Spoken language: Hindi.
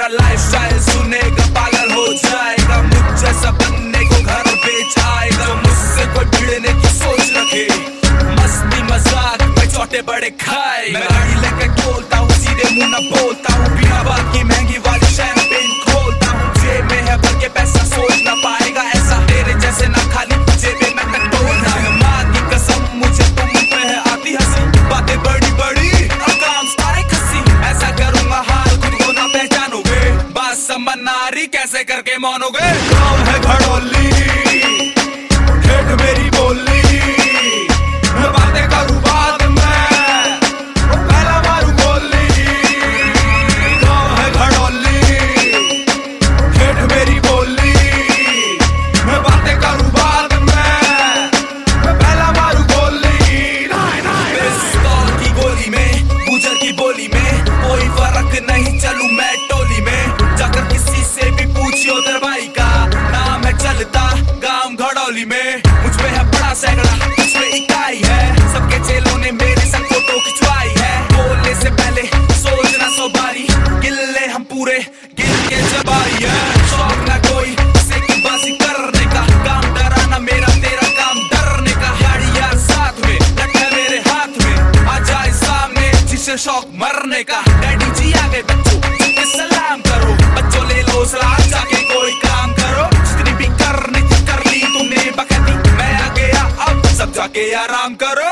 मेरा लाइफ स्टाइल सुनेगा, पागल हो जाएगा, मुझ जैसा बनने को घर पे जाएगा मुझसे कोई भिड़ने की सोच रखे। मस्ती मज़ाक में छोटे बड़े खाए। मैं गाड़ी लेकर बोलता हूँ, सीधे मुँह न बोलता हूँ, बिना बात की महँगी वाली शहर कैसे करके मानोगे काम है घड़ोली? गली में मुझ पे है बड़ा सैकड़ा, उसमें इकाई है। सबके चेलों ने मेरे संग फ़ोटो खिंचवाई है। बोलने से पहले सोचना सो बारी गिल्ले हम पूरे गिल के जबाई है। शौक शौक मरने का। डैडी जी आ गए बच्चों सलाम करो। बच्चों ले लो सलाम जाके के आराम करो।